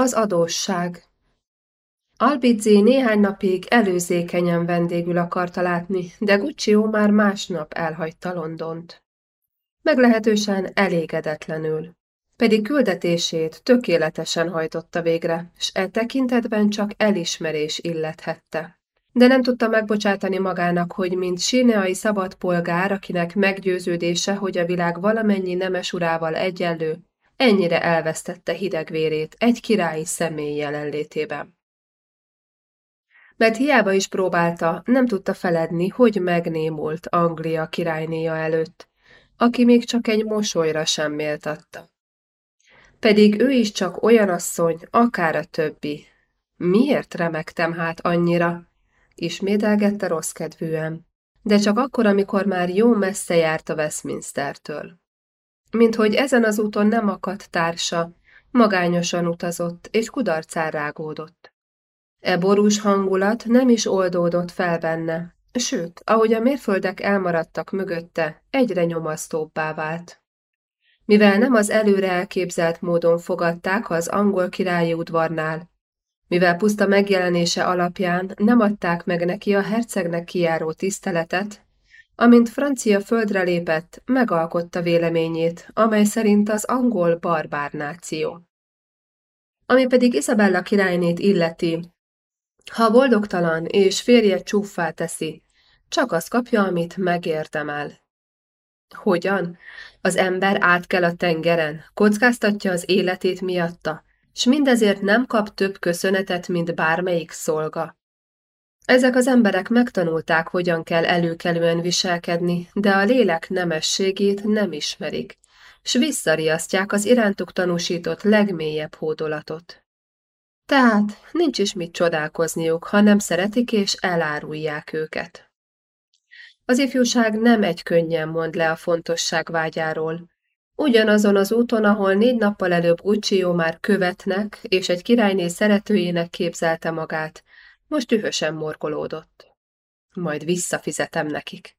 Az adósság Albizzi néhány napig előzékenyen vendégül akarta látni, de Guccio már másnap elhagyta Londont. Meglehetősen elégedetlenül. Pedig küldetését tökéletesen hajtotta végre, s e tekintetben csak elismerés illethette. De nem tudta megbocsátani magának, hogy mint síneai szabad polgár, akinek meggyőződése, hogy a világ valamennyi nemes urával egyenlő, ennyire elvesztette hidegvérét egy királyi személy jelenlétében. Mert hiába is próbálta, nem tudta feledni, hogy megnémult Anglia királynéja előtt, aki még csak egy mosolyra sem méltatta. Pedig ő is csak olyan asszony, akár a többi. Miért remektem hát annyira? Ismételgette rossz kedvűen, de csak akkor, amikor már jó messze járt a Westminstertől. Mint hogy ezen az úton nem akadt társa, magányosan utazott, és kudarcán rágódott. E borús hangulat nem is oldódott fel benne, sőt, ahogy a mérföldek elmaradtak mögötte, egyre nyomasztóbbá vált. Mivel nem az előre elképzelt módon fogadták az angol királyi udvarnál, mivel puszta megjelenése alapján nem adták meg neki a hercegnek kijáró tiszteletet, amint francia földre lépett, megalkotta véleményét, amely szerint az angol barbár náció. Ami pedig Isabella királynét illeti, ha boldogtalan és férje csúffá teszi, csak az kapja, amit megérdemel. Hogyan? Az ember át kell a tengeren, kockáztatja az életét miatta, s mindezért nem kap több köszönetet, mint bármelyik szolga. Ezek az emberek megtanulták, hogyan kell előkelően viselkedni, de a lélek nemességét nem ismerik, s visszariasztják az irántuk tanúsított legmélyebb hódolatot. Tehát nincs is mit csodálkozniuk, ha nem szeretik és elárulják őket. Az ifjúság nem egy könnyen mond le a fontosság vágyáról. Ugyanazon az úton, ahol négy nappal előbb Uccio már követnek, és egy királyné szeretőjének képzelte magát, most dühösen morgolódott. Majd visszafizetem nekik.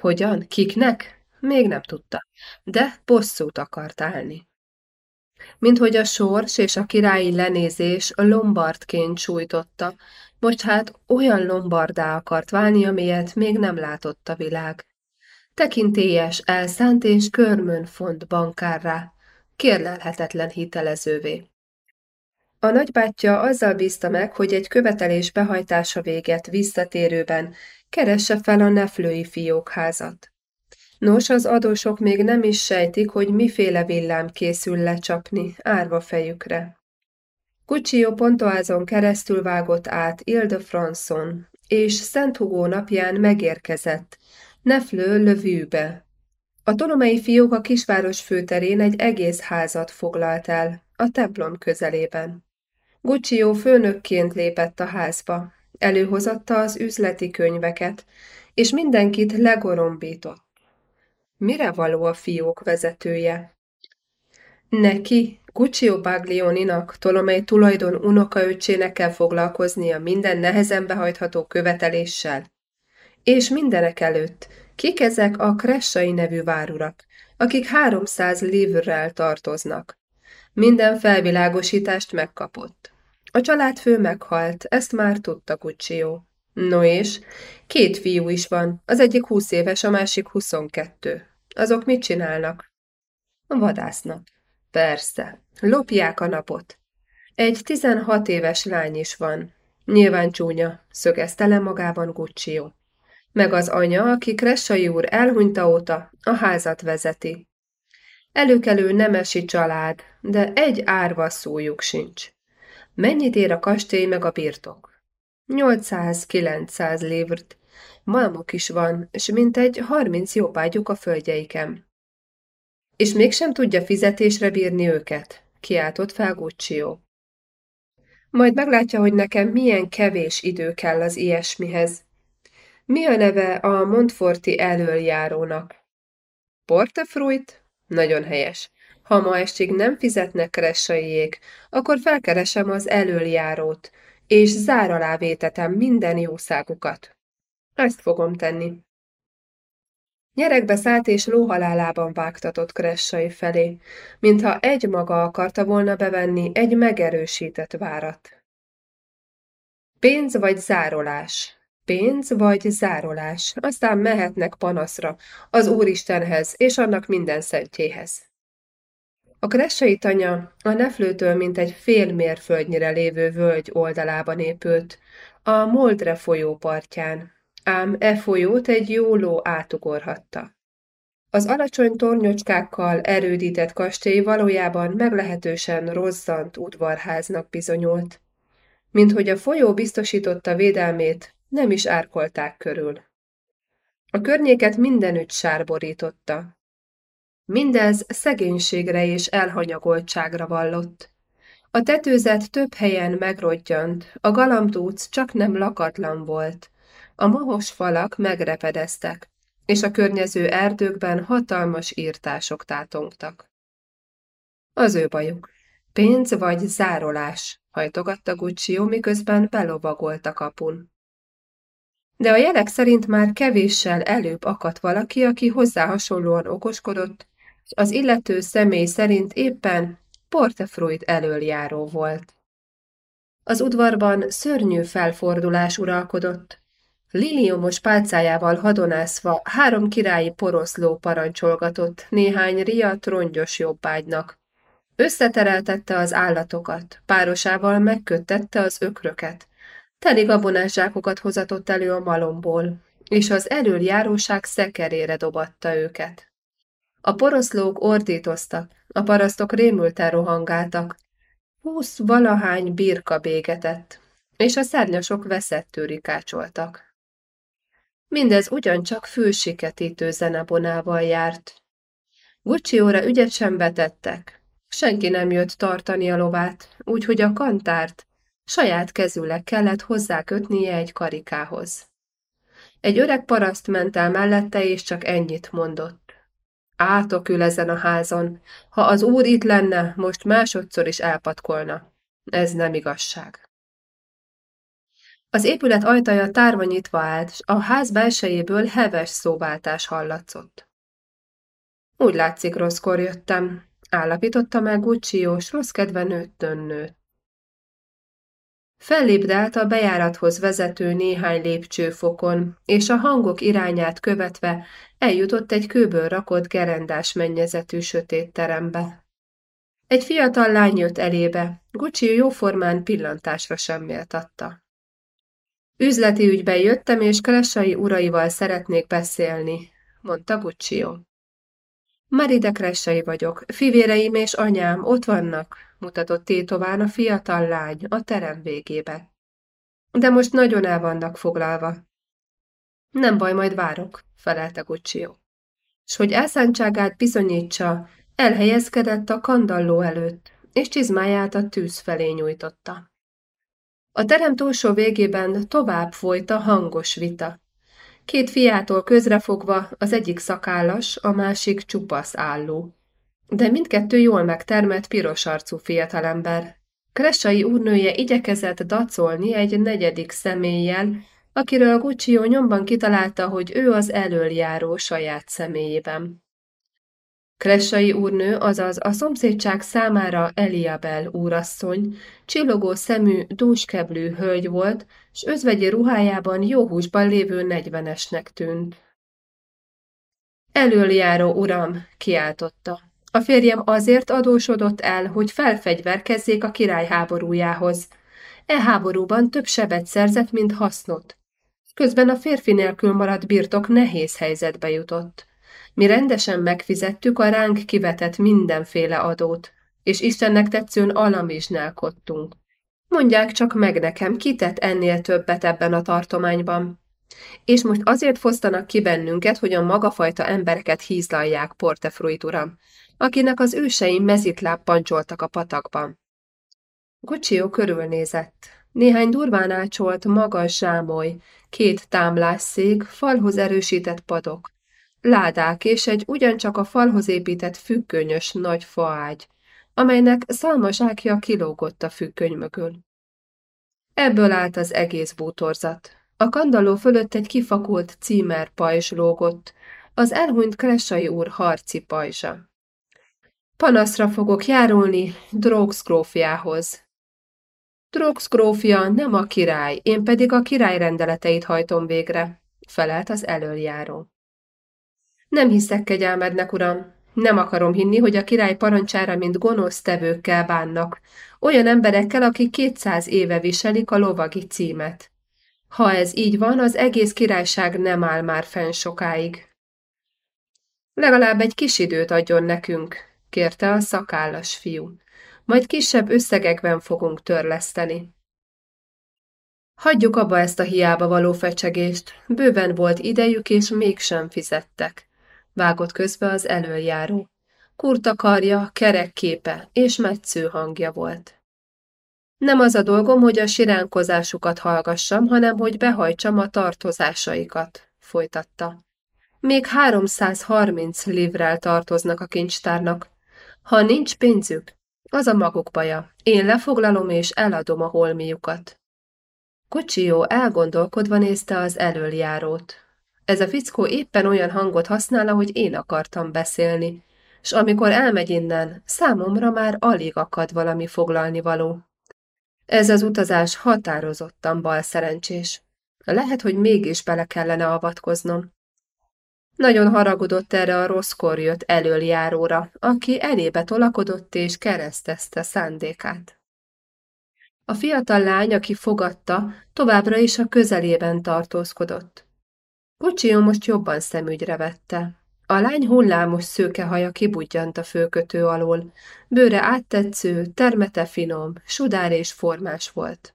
Hogyan? Kiknek? Még nem tudta, de bosszút akart állni. Mint hogy a sors és a királyi lenézés lombardként sújtotta, most hát olyan lombardá akart válni, amilyet még nem látott a világ. Tekintélyes, elszánt és körmön font bankárrá, kérlelhetetlen hitelezővé. A nagybátyja azzal bízta meg, hogy egy követelés behajtása véget visszatérőben keresse fel a neflői fiókházat. Nos, az adósok még nem is sejtik, hogy miféle villám készül lecsapni árva fejükre. Cuccio Pontoázon keresztül vágott át Ile-de-France-on, és Szent Hugó napján megérkezett, Neflő lövűbe. A tolomei fiók a kisváros főterén egy egész házat foglalt el, a templom közelében. Guccio főnökként lépett a házba, előhozatta az üzleti könyveket, és mindenkit legorombított. Mire való a fiók vezetője? Neki, Guccio Baglioninak, Tolomei tulajdon unokaöccsének kell foglalkoznia minden nehezen behajtható követeléssel. És mindenek előtt, kik ezek a Kressai nevű várurak, akik háromszáz livrrel tartoznak. Minden felvilágosítást megkapott. A családfő meghalt, ezt már tudta Guccio. No és? Két fiú is van, az egyik húsz éves, a másik huszonkettő. Azok mit csinálnak? Vadásznak. Persze, lopják a napot. Egy tizenhat éves lány is van. Nyilván csúnya, szögezte le magában Guccio. Meg az anya, aki Kressai úr elhunyta óta, a házat vezeti. Előkelő nemesi család, de egy árva szójuk sincs. Mennyit ér a kastély meg a birtok? 800-900 livrt. Malmok is van, és mintegy 30 jópágyuk a földjeiken. És mégsem tudja fizetésre bírni őket, kiáltott fel Guccio. Majd meglátja, hogy nekem milyen kevés idő kell az ilyesmihez. Mi a neve a Montforti elöljárónak? Portefruit? Nagyon helyes. Ha ma estig nem fizetnek keresaiék, akkor felkeresem az elöljárót, és zár alá vétetem minden jószágukat. Ezt fogom tenni. Nyerekbe szállt és lóhalálában vágtatott Kressai felé, mintha egy maga akarta volna bevenni egy megerősített várat. Pénz vagy zárolás? Pénz vagy zárolás, aztán mehetnek panaszra, az Úristenhez és annak minden szentjéhez. A kressai tanya a neflőtől mint egy fél mérföldnyire lévő völgy oldalában épült, a Moldre folyó partján, ám e folyót egy jó ló átugorhatta. Az alacsony tornyocskákkal erődített kastély valójában meglehetősen rozzant udvarháznak bizonyult, mint hogy a folyó biztosította védelmét, nem is árkolták körül. A környéket mindenütt sárborította. Mindez szegénységre és elhanyagoltságra vallott. A tetőzet több helyen megrodjant, a galambtúc csak nem lakatlan volt, a mohos falak megrepedeztek, és a környező erdőkben hatalmas írtások tátongtak. Az ő bajuk. Pénz vagy zárolás, hajtogatta Guccio, miközben belovagolt a kapun. De a jelek szerint már kevéssel előbb akadt valaki, aki hozzá hasonlóan okoskodott, az illető személy szerint éppen Portefruit elöljáró volt. Az udvarban szörnyű felfordulás uralkodott. Liliomos pálcájával hadonászva három királyi poroszló parancsolgatott néhány riadt rongyos jobbágynak. Összetereltette az állatokat, párosával megköttette az ökröket. Teli gabonás hozatott elő a malomból, és az elöljáróság szekerére dobatta őket. A poroszlók ordítoztak, a parasztok rémülten rohangáltak. Húsz valahány birka bégetett, és a szárnyasok veszettő rikácsoltak. Mindez ugyancsak fülsiketítő zenebonával járt. Guccióra ügyet sem vetettek. Senki nem jött tartani a lovát, úgyhogy a kantárt saját kezűleg kellett hozzákötnie egy karikához. Egy öreg paraszt ment el mellette, és csak ennyit mondott. Átok ül ezen a házon. Ha az úr itt lenne, most másodszor is elpatkolna. Ez nem igazság. Az épület ajtaja tárva nyitva állt, s a ház belsejéből heves szóváltás hallatszott. Úgy látszik, rosszkor jöttem, állapította meg Guccio, s rossz kedve nőtt nőtt. Fellépdelt a bejárathoz vezető néhány lépcsőfokon, és a hangok irányát követve eljutott egy kőből rakott gerendás mennyezetű sötét terembe. Egy fiatal lány jött elébe, Gucci jóformán pillantásra sem méltatta. Üzleti ügyben jöttem, és Kressai uraival szeretnék beszélni, mondta Guccio. Maride Kressai vagyok, fivéreim és anyám ott vannak, mutatott tétován a fiatal lány a terem végébe. De most nagyon el vannak foglalva. Nem baj, majd várok, felelte Guccio. S hogy elszántságát bizonyítsa, elhelyezkedett a kandalló előtt, és csizmáját a tűz felé nyújtotta. A terem túlsó végében tovább folyt a hangos vita. Két fiától közrefogva az egyik szakállas, a másik csupasz álló. De mindkettő jól megtermett piros arcú fiatalember. Kressai úrnője igyekezett dacolni egy negyedik személlyel, akiről Guccio nyomban kitalálta, hogy ő az elöljáró saját személyében. Kressai úrnő, azaz a szomszédság számára Eliabel úrasszony, csillogó szemű, dúskeblű hölgy volt, s özvegyi ruhájában jó húsban lévő negyvenesnek tűnt. Elöljáró uram, kiáltotta. A férjem azért adósodott el, hogy felfegyverkezzék a király háborújához. E háborúban több sebet szerzett, mint hasznot. Közben a férfi nélkül maradt birtok nehéz helyzetbe jutott. Mi rendesen megfizettük a ránk kivetett mindenféle adót, és Istennek tetszőn alamizsnálkodtunk. Mondják csak meg nekem, ki tett ennél többet ebben a tartományban. És most azért fosztanak ki bennünket, hogy a magafajta embereket hízlalják, Portefruit uram, akinek az őseim mezitláb pancsoltak a patakban. Guccio körülnézett. Néhány durván ácsolt, magas zsámoly, két támlásszék, falhoz erősített padok, ládák és egy ugyancsak a falhoz épített függönyös nagy faágy, amelynek szalmas ákja kilógott a függöny mögül. Ebből állt az egész bútorzat. A kandalló fölött egy kifakult címer pajzs lógott, az elhunyt Kressai úr harci pajzsa. Panaszra fogok járulni Drogs grófjához. Drogs grófja nem a király, én pedig a király rendeleteit hajtom végre, felelt az elöljáró. Nem hiszek kegyelmednek, uram, nem akarom hinni, hogy a király parancsára, mint gonosz tevőkkel bánnak, olyan emberekkel, akik kétszáz éve viselik a lovagi címet. Ha ez így van, az egész királyság nem áll már fenn sokáig. Legalább egy kis időt adjon nekünk, kérte a szakállas fiú. Majd kisebb összegekben fogunk törleszteni. Hagyjuk abba ezt a hiába való fecsegést, bőven volt idejük, és mégsem fizettek. Vágott közbe az előjáró. Kurta karja, kerek képe és metsző hangja volt. Nem az a dolgom, hogy a siránkozásukat hallgassam, hanem hogy behajtsam a tartozásaikat, folytatta. Még 330 livrel tartoznak a kincstárnak. Ha nincs pénzük, az a maguk baja. Én lefoglalom és eladom a holmiukat. Kocsió elgondolkodva nézte az elöljárót. Ez a fickó éppen olyan hangot használ, ahogy én akartam beszélni, és amikor elmegy innen, számomra már alig akad valami foglalni való. Ez az utazás határozottan bal szerencsés. Lehet, hogy mégis bele kellene avatkoznom. Nagyon haragudott erre a rosszkor jött elöljáróra, aki elébe tolakodott és keresztezte szándékát. A fiatal lány, aki fogadta, továbbra is a közelében tartózkodott. Kocsió most jobban szemügyre vette. A lány hullámos szőke haja kibudjant a főkötő alól, bőre áttetsző, termete finom, sudár és formás volt.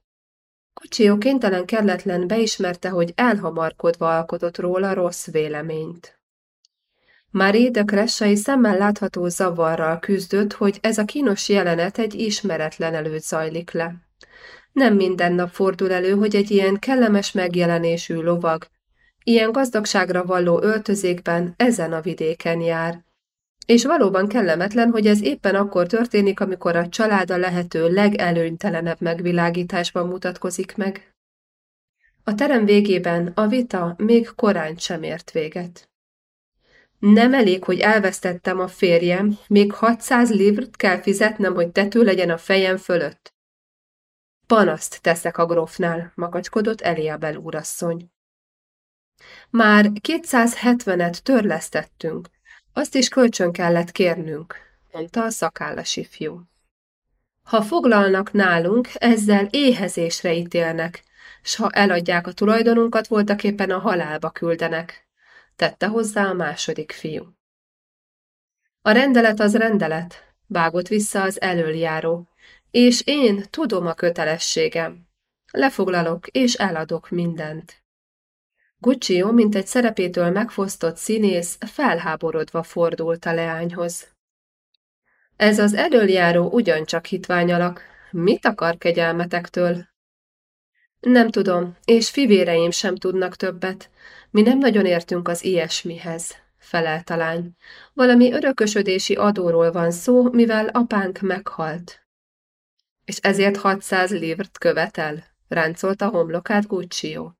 Kocsió kénytelen kelletlen beismerte, hogy elhamarkodva alkotott róla rossz véleményt. Marie de Kressai szemmel látható zavarral küzdött, hogy ez a kínos jelenet egy ismeretlen előtt zajlik le. Nem minden nap fordul elő, hogy egy ilyen kellemes megjelenésű lovag, ilyen gazdagságra valló öltözékben ezen a vidéken jár. És valóban kellemetlen, hogy ez éppen akkor történik, amikor a család a lehető legelőnytelenebb megvilágításban mutatkozik meg. A terem végében a vita még korán sem ért véget. Nem elég, hogy elvesztettem a férjem, még 600 livrt kell fizetnem, hogy tető legyen a fejem fölött. Panaszt teszek a grófnál, makacskodott Eliabel úrasszony. Már 270-et törlesztettünk, azt is kölcsön kellett kérnünk, mondta a szakállas ifjú. Ha foglalnak nálunk, ezzel éhezésre ítélnek, s ha eladják a tulajdonunkat, voltak éppen a halálba küldenek tette hozzá a második fiú. A rendelet az rendelet, vágott vissza az elöljáró, és én tudom a kötelességem. Lefoglalok és eladok mindent. Guccio, mint egy szerepétől megfosztott színész, felháborodva fordult a leányhoz. Ez az elöljáró ugyancsak hitványalak. Mit akar kegyelmetektől? Nem tudom, és fivéreim sem tudnak többet. Mi nem nagyon értünk az ilyesmihez, felelt a lány. Valami örökösödési adóról van szó, mivel apánk meghalt. És ezért 600 livrt követel, ráncolta homlokát Guccio.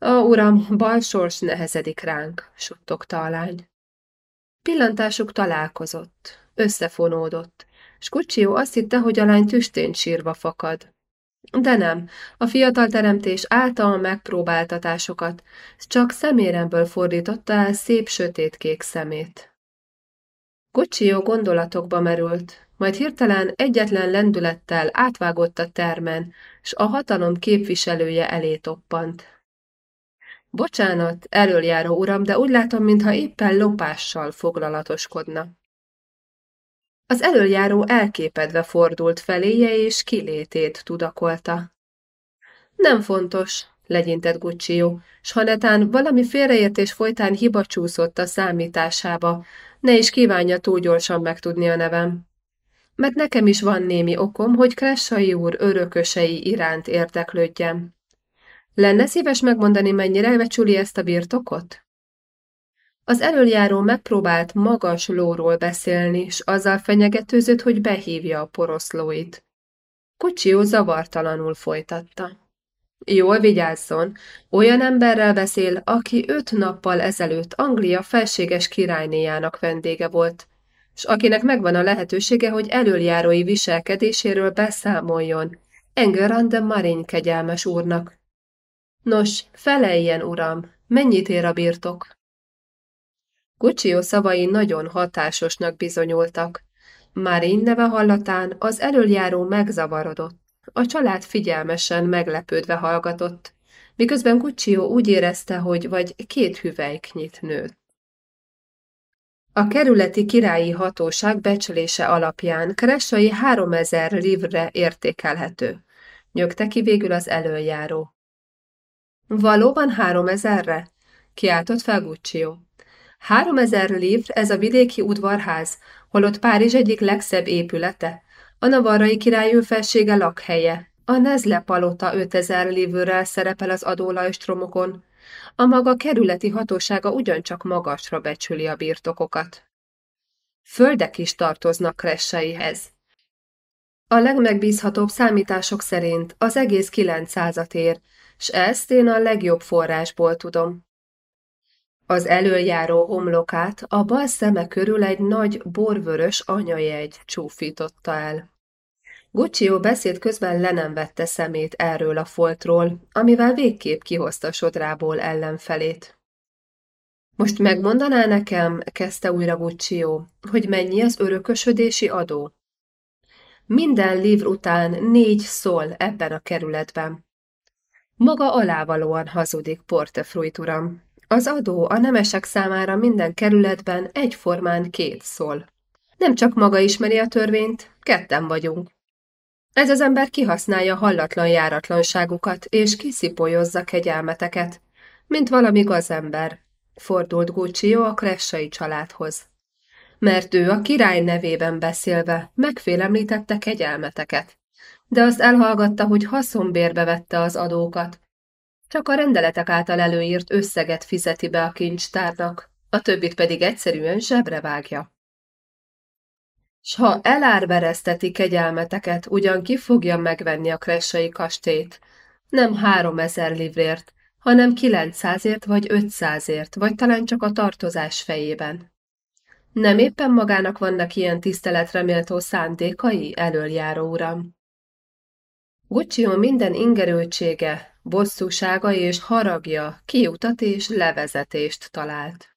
Ó, uram, bal sors nehezedik ránk, suttogta a lány. Pillantásuk találkozott, összefonódott, s Guccio azt hitte, hogy a lány tüstén sírva fakad. De nem, a fiatal teremtés által megpróbáltatásokat, csak szeméremből fordította el szép sötétkék szemét. Kocsió gondolatokba merült, majd hirtelen egyetlen lendülettel átvágott a termen, s a hatalom képviselője elé toppant. Bocsánat, elöljáró uram, de úgy látom, mintha éppen lopással foglalatoskodna. Az előjáró elképedve fordult feléje, és kilétét tudakolta. Nem fontos, legyintett Guccio, s ha netán valami félreértés folytán hiba csúszott a számításába, ne is kívánja túl gyorsan megtudni a nevem. Mert nekem is van némi okom, hogy Kressai úr örökösei iránt érdeklődjem. Lenne szíves megmondani, mennyire becsüli ezt a birtokot? Az elöljáró megpróbált magas lóról beszélni, s azzal fenyegetőzött, hogy behívja a poroszlóit. Kocsió zavartalanul folytatta. Jól vigyázzon, olyan emberrel beszél, aki öt nappal ezelőtt Anglia felséges királynéjának vendége volt, s akinek megvan a lehetősége, hogy elöljárói viselkedéséről beszámoljon Engerand Marin kegyelmes úrnak. Nos, feleljen, uram, mennyit ér a birtok? Guccio szavai nagyon hatásosnak bizonyultak. Marin neve hallatán az elöljáró megzavarodott. A család figyelmesen meglepődve hallgatott, miközben Guccio úgy érezte, hogy vagy két hüvelyknyit nőtt. A kerületi királyi hatóság becslése alapján Kressai 3000 livre értékelhető. Nyögte ki végül az előjáró. Valóban háromezerre? Kiáltott fel Guccio. Háromezer livr ez a vidéki udvarház, holott Párizs egyik legszebb épülete, a navarrai királyú felsége lakhelye. A Nezle palota 5000 livőrrel szerepel az adólajstromokon. A maga kerületi hatósága ugyancsak magasra becsüli a birtokokat. Földek is tartoznak kresseihez. A legmegbízhatóbb számítások szerint az egész 900 ér, s ezt én a legjobb forrásból tudom. Az előjáró homlokát a bal szeme körül egy nagy borvörös anyajegy csúfította el. Guccio beszéd közben le nem vette szemét erről a foltról, amivel végképp kihozta sodrából ellenfelét. Most megmondaná nekem, kezdte újra Guccio, hogy mennyi az örökösödési adó? Minden livr után négy szól ebben a kerületben. Maga alávalóan hazudik, Portefruit uram. Az adó a nemesek számára minden kerületben egyformán két szól. Nem csak maga ismeri a törvényt, ketten vagyunk. Ez az ember kihasználja hallatlan járatlanságukat, és kiszipolyozza kegyelmeteket, mint valami gazember, fordult Guccio a Kressai családhoz. Mert ő a király nevében beszélve megfélemlítette kegyelmeteket, de azt elhallgatta, hogy haszonbérbe vette az adókat, csak a rendeletek által előírt összeget fizeti be a kincstárnak, a többit pedig egyszerűen zsebre vágja. S ha elárverezteti kegyelmeteket, ugyan ki fogja megvenni a kressai kastélyt, nem három ezer livrért, hanem kilencszázért vagy ötszázért, vagy talán csak a tartozás fejében. Nem éppen magának vannak ilyen tiszteletreméltó szándékai, elöljáró uram? Guccio minden ingerültsége, bosszúsága és haragja kiutat és levezetést talált.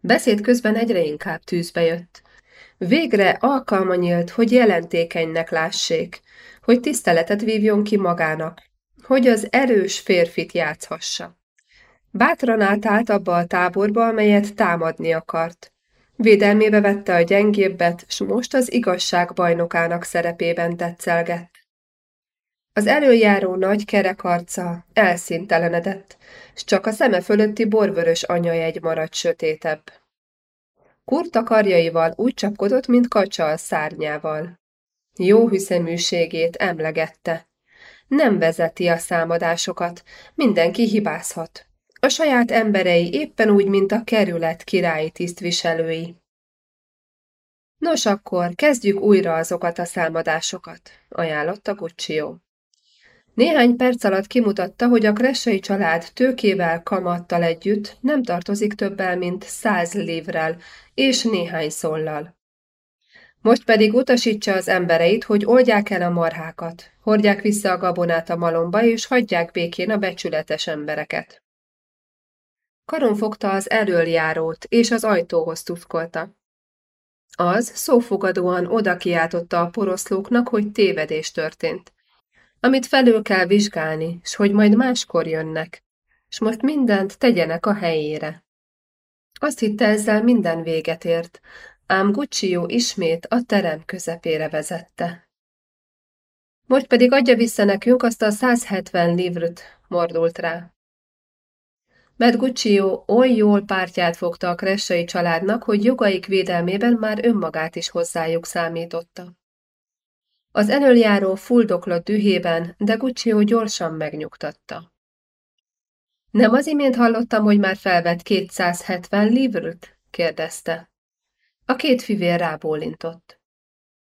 Beszéd közben egyre inkább tűzbe jött. Végre alkalma nyílt, hogy jelentékenynek lássék, hogy tiszteletet vívjon ki magának, hogy az erős férfit játszhassa. Bátran átállt abba a táborba, amelyet támadni akart. Védelmébe vette a gyengébbet, s most az igazság bajnokának szerepében tetszelgett. Az előjáró nagy kerek arca elszíntelenedett, s csak a szeme fölötti borvörös anyajegy maradt sötétebb. Kurta karjaival úgy csapkodott, mint kacsa a szárnyával. Jó hüszeműségét emlegette. Nem vezeti a számadásokat, mindenki hibázhat. A saját emberei éppen úgy, mint a kerület királyi tisztviselői. Nos akkor, kezdjük újra azokat a számadásokat, ajánlotta Guccio. Néhány perc alatt kimutatta, hogy a Kressai család tőkével, kamattal együtt nem tartozik többel, mint száz lévrel és néhány szollal. Most pedig utasítsa az embereit, hogy oldják el a marhákat, hordják vissza a gabonát a malomba, és hagyják békén a becsületes embereket. Karon fogta az elöljárót, és az ajtóhoz tuszkolta. Az szófogadóan oda kiáltotta a poroszlóknak, hogy tévedés történt amit felül kell vizsgálni, s hogy majd máskor jönnek, s most mindent tegyenek a helyére. Azt hitte ezzel minden véget ért, ám Guccio ismét a terem közepére vezette. Most pedig adja vissza nekünk azt a 170 livrut, mordult rá. Mert Guccio oly jól pártját fogta a kressai családnak, hogy jogaik védelmében már önmagát is hozzájuk számította. Az elöljáró fuldoklott dühében, de Guccio gyorsan megnyugtatta. Nem az imént hallottam, hogy már felvett 270 livrut? kérdezte. A két fivér rábólintott.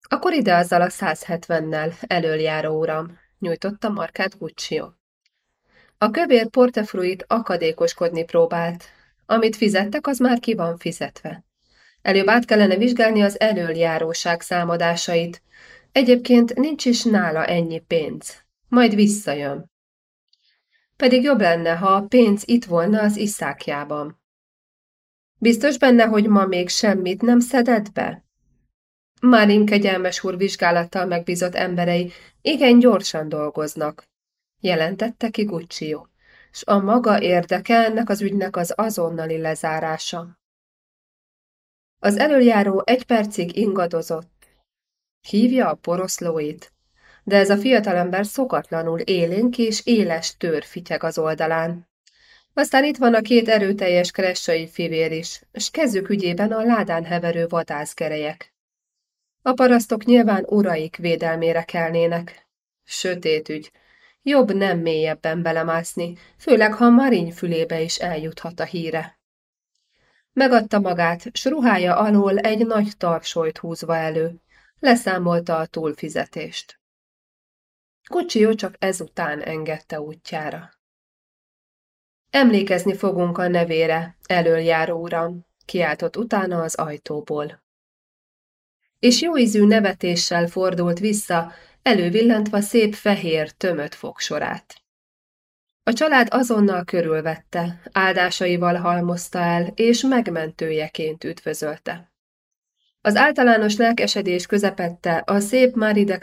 Akkor ide azzal a 170-nel, elöljáró uram, nyújtotta markát Guccio. A kövér portefruit akadékoskodni próbált. Amit fizettek, az már ki van fizetve. Előbb át kellene vizsgálni az elöljáróság számadásait. Egyébként nincs is nála ennyi pénz. Majd visszajön. Pedig jobb lenne, ha a pénz itt volna az iszákjában. Biztos benne, hogy ma még semmit nem szedett be? Márin kegyelmes úr vizsgálattal megbízott emberei igen gyorsan dolgoznak, jelentette ki Guccio, s a maga érdeke ennek az ügynek az azonnali lezárása. Az előjáró egy percig ingadozott. Hívja a poroszlóit, de ez a fiatalember szokatlanul élénk és éles tör fityeg az oldalán. Aztán itt van a két erőteljes kressai fivér is, s kezük ügyében a ládán heverő vadászgerejek. A parasztok nyilván uraik védelmére kelnének. Sötét ügy. Jobb nem mélyebben belemászni, főleg ha Mariny fülébe is eljuthat a híre. Megadta magát, s ruhája alól egy nagy tarsolyt húzva elő. Leszámolta a túlfizetést. Kucsió csak ezután engedte útjára. Emlékezni fogunk a nevére, elöljáró uram, kiáltott utána az ajtóból. És jóízű nevetéssel fordult vissza, elővillantva szép fehér, tömött fogsorát. A család azonnal körülvette, áldásaival halmozta el, és megmentőjeként üdvözölte. Az általános lelkesedés közepette a szép Mári de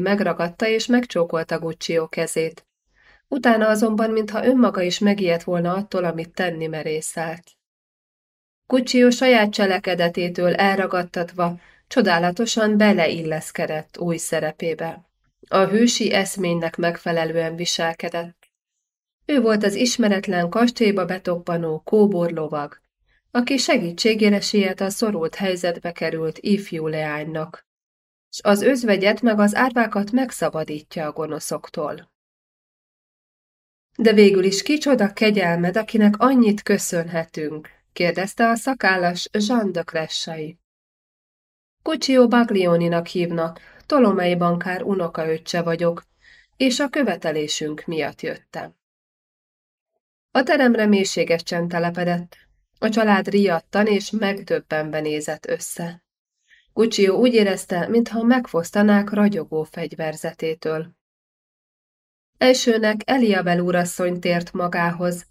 megragadta és megcsókolta Guccio kezét, Utána azonban, mintha önmaga is megijedt volna attól, amit tenni merészelt. Kucsió saját cselekedetétől elragadtatva, csodálatosan beleilleszkedett új szerepébe. A hősi eszménynek megfelelően viselkedett. Ő volt az ismeretlen kastélyba betoppanó kóborlovag, aki segítségére a szorult helyzetbe került ifjú leánynak, és az özvegyet meg az árvákat megszabadítja a gonoszoktól. De végül is kicsoda kegyelmed, akinek annyit köszönhetünk? kérdezte a szakállas Jean de Cressai. Kucsió Baglioninak hívnak, Tolomei bankár unokaöccse vagyok, és a követelésünk miatt jöttem. A teremre mélységes csend telepedett. A család riadtan és megdöbbenve nézett össze. Guccio úgy érezte, mintha megfosztanák ragyogó fegyverzetétől. Elsőnek Eliabel úrasszony tért magához.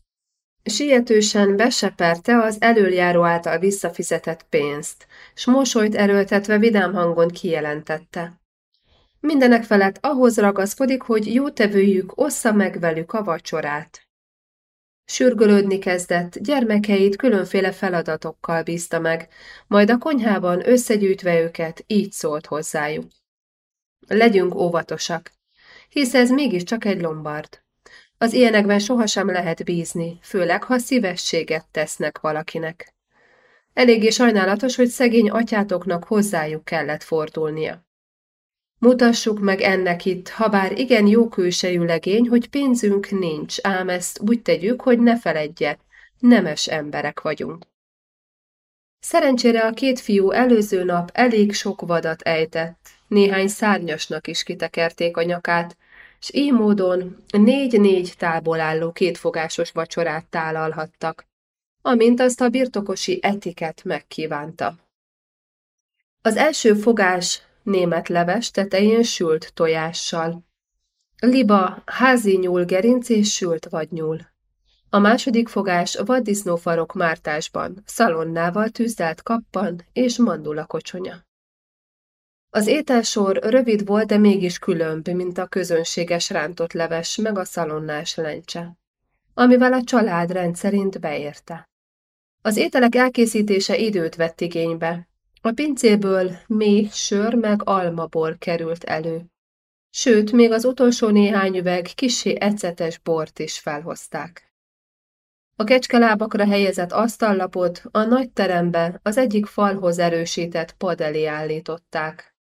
Sietősen beseperte az előjáró által visszafizetett pénzt, s mosolyt erőltetve vidám hangon kijelentette. Mindenek felett ahhoz ragaszkodik, hogy jótevőjük ossza meg velük a vacsorát. Sürgölődni kezdett, gyermekeit különféle feladatokkal bízta meg, majd a konyhában összegyűjtve őket így szólt hozzájuk. Legyünk óvatosak, hisz ez mégiscsak egy lombard. Az ilyenekben sohasem lehet bízni, főleg ha szívességet tesznek valakinek. Eléggé sajnálatos, hogy szegény atyátoknak hozzájuk kellett fordulnia. Mutassuk meg ennek itt, ha bár igen jókősejű legény, hogy pénzünk nincs, ám ezt úgy tegyük, hogy ne feledje, nemes emberek vagyunk. Szerencsére a két fiú előző nap elég sok vadat ejtett, néhány szárnyasnak is kitekerték a nyakát, s így módon négy-négy tálból álló kétfogásos vacsorát tálalhattak, amint azt a birtokosi etiket megkívánta. Az első fogás német leves tetején sült tojással. Liba, házi nyúl gerinc és sült vadnyúl. A második fogás vaddisznófarok mártásban, szalonnával tűzdelt kappan és mandula kocsonya. Az ételsor rövid volt, de mégis különb, mint a közönséges rántott leves meg a szalonnás lencse, amivel a család rendszerint beérte. Az ételek elkészítése időt vett igénybe. A pincéből méh, sör meg almabor került elő. Sőt, még az utolsó néhány üveg kisé ecetes bort is felhozták. A kecskelábakra helyezett asztallapot a nagy terembe az egyik falhoz erősített pad elé állították.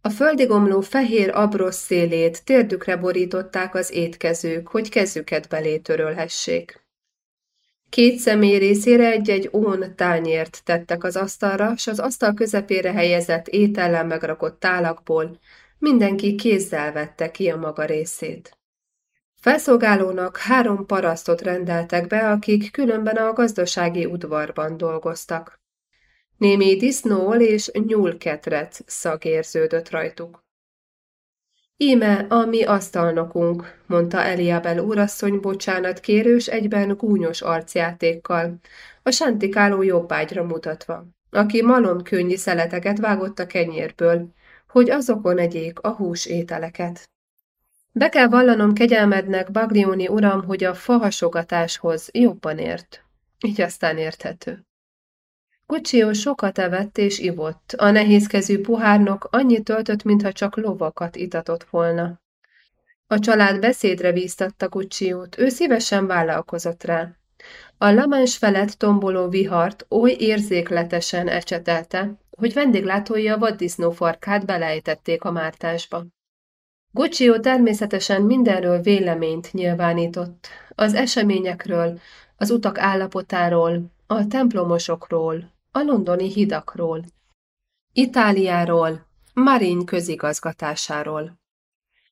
A földigomló fehér abrosz szélét térdükre borították az étkezők, hogy kezüket belé törölhessék. Két személy részére egy-egy ón tányért tettek az asztalra, s az asztal közepére helyezett étellel megrakott tálakból mindenki kézzel vette ki a maga részét. Felszolgálónak három parasztot rendeltek be, akik különben a gazdasági udvarban dolgoztak. Némi disznól és nyúlketrec szagérződött rajtuk. Íme a mi asztalnokunk, mondta Eliabel úrasszony bocsánat kérős egyben gúnyos arcjátékkal, a santikáló jobbágyra mutatva, aki malomkönnyű szeleteket vágott a kenyérből, hogy azokon egyék a hús ételeket. Be kell vallanom kegyelmednek, Baglioni uram, hogy a fahasogatáshoz jobban ért. Így aztán érthető. Guccio sokat evett és ivott. A nehézkezű puhárnok annyit töltött, mintha csak lovakat itatott volna. A család beszédre bíztatta Gucciót, ő szívesen vállalkozott rá. A lamans felett tomboló vihart oly érzékletesen ecsetelte, hogy vendéglátói a vaddisznó farkát belejtették a mártásba. Guccio természetesen mindenről véleményt nyilvánított, az eseményekről, az utak állapotáról, a templomosokról, a londoni hidakról, Itáliáról, Marin közigazgatásáról.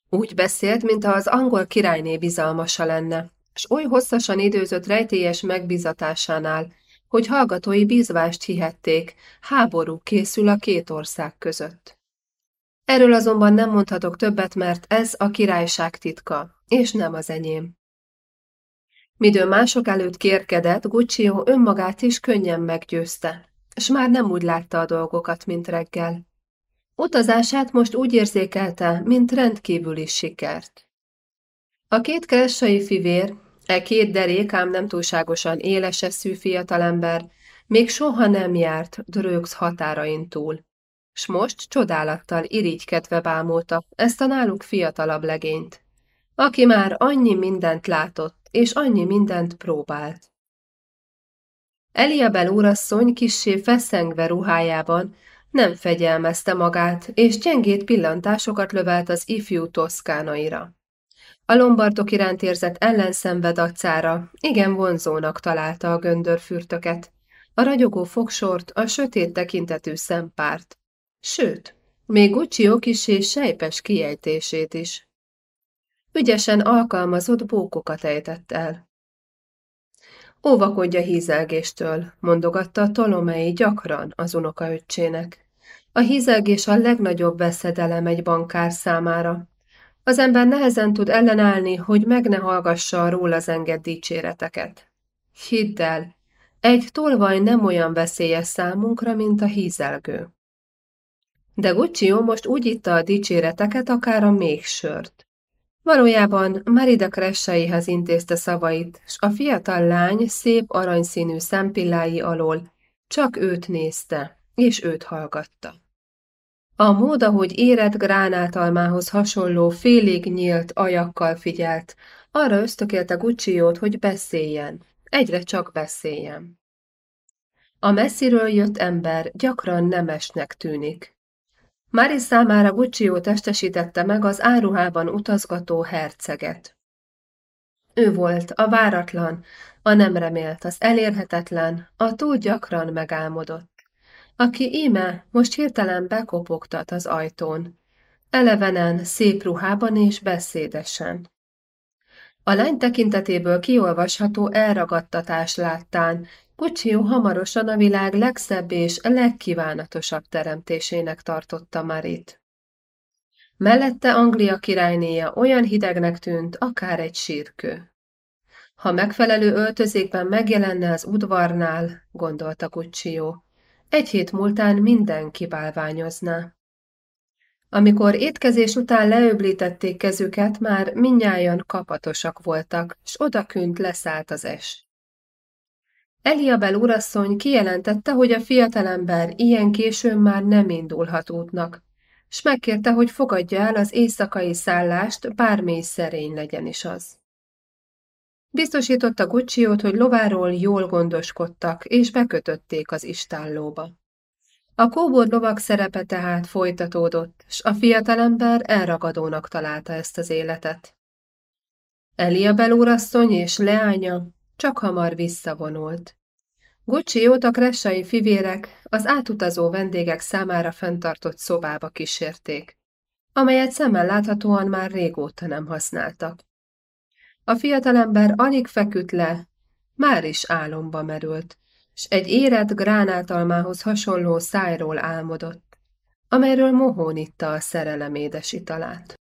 Úgy beszélt, mintha az angol királyné bizalmasa lenne, s oly hosszasan időzött rejtélyes megbizatásánál, hogy hallgatói bízvást hihették, háború készül a két ország között. Erről azonban nem mondhatok többet, mert ez a királyság titka, és nem az enyém. Midő mások előtt kérkedett, Guccio önmagát is könnyen meggyőzte, és már nem úgy látta a dolgokat, mint reggel. Utazását most úgy érzékelte, mint rendkívüli sikert. A két kressai fivér, e két derék, ám nem túlságosan éles eszű fiatalember, még soha nem járt Drögz határain túl, s most csodálattal irigykedve bámulta ezt a náluk fiatalabb legényt, aki már annyi mindent látott, és annyi mindent próbált. Eliabel úrasszony kissé feszengve ruhájában nem fegyelmezte magát, és gyengét pillantásokat lövelt az ifjú toszkánaira. A lombardok iránt érzett ellenszenved acára igen vonzónak találta a göndörfürtöket, a ragyogó fogsort, a sötét tekintetű szempárt. Sőt, még Guccio kisé sejpes kiejtését is. Ügyesen alkalmazott bókokat ejtett el. Óvakodja hízelgéstől, mondogatta Tolomei gyakran az unokaöccsének. A hízelgés a legnagyobb veszedelem egy bankár számára. Az ember nehezen tud ellenállni, hogy meg ne hallgassa a róla zengett dicséreteket. Hidd el, egy tolvaj nem olyan veszélyes számunkra, mint a hízelgő. De Guccio most úgy itta a dicséreteket, akár a még sört. Valójában Marida kressaihez intézte szavait, s a fiatal lány szép aranyszínű szempillái alól csak őt nézte, és őt hallgatta. A mód, ahogy érett gránátalmához hasonló, félig nyílt ajakkal figyelt, arra ösztökélte Gucciót, hogy beszéljen, egyre csak beszéljen. A messziről jött ember gyakran nemesnek tűnik, Mári számára Guccio testesítette meg az áruhában utazgató herceget. Ő volt a váratlan, a nem remélt, az elérhetetlen, a túl gyakran megálmodott, aki íme most hirtelen bekopogtat az ajtón, elevenen, szép ruhában és beszédesen. A lány tekintetéből kiolvasható elragadtatás láttán, Guccio hamarosan a világ legszebb és legkívánatosabb teremtésének tartotta Marit. Mellette Anglia királynéja olyan hidegnek tűnt, akár egy sírkő. Ha megfelelő öltözékben megjelenne az udvarnál, gondolta Guccio, egy hét múltán minden kibálványozna. Amikor étkezés után leöblítették kezüket, már minnyáján kapatosak voltak, s odakünt leszállt az es. Eliabel urasszony kijelentette, hogy a fiatalember ilyen későn már nem indulhat útnak, s megkérte, hogy fogadja el az éjszakai szállást, bármi szerény legyen is az. Biztosította Gucciót, hogy lováról jól gondoskodtak, és bekötötték az istállóba. A kóbor lovak szerepe tehát folytatódott, s a fiatalember elragadónak találta ezt az életet. Eliabel úrasszony és leánya csak hamar visszavonult. Gucciót a kressai fivérek az átutazó vendégek számára fenntartott szobába kísérték, amelyet szemmel láthatóan már régóta nem használtak. A fiatalember alig feküdt le, már is álomba merült, s egy érett gránátalmához hasonló szájról álmodott, amelyről mohón itta a szerelem édes italát.